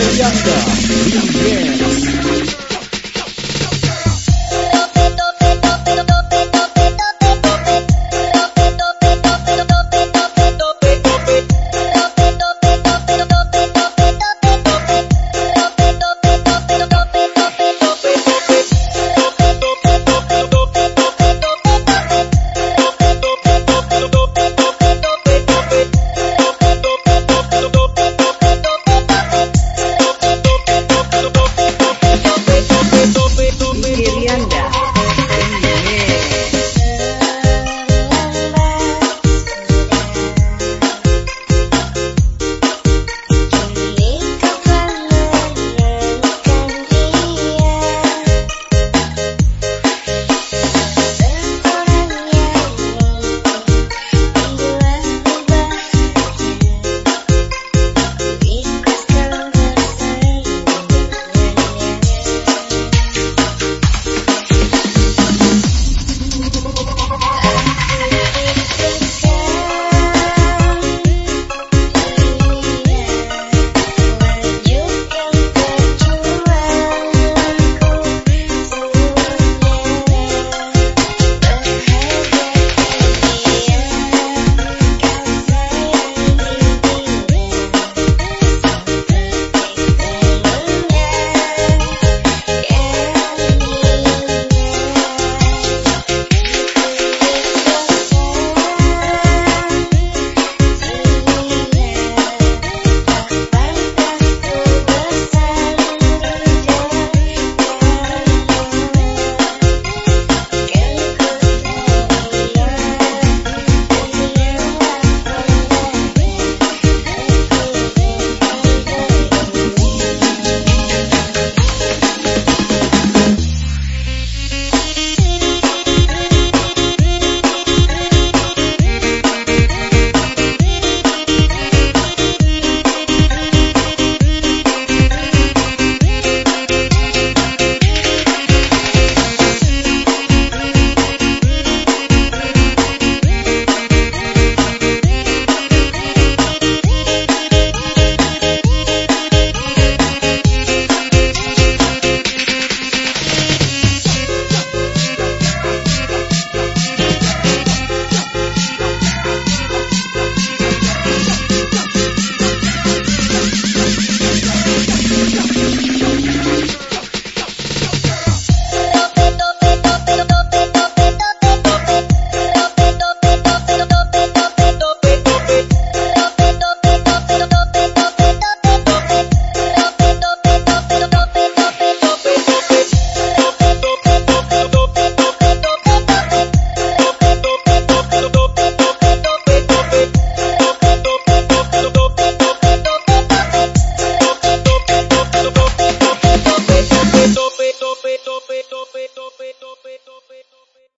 Younger. Yes.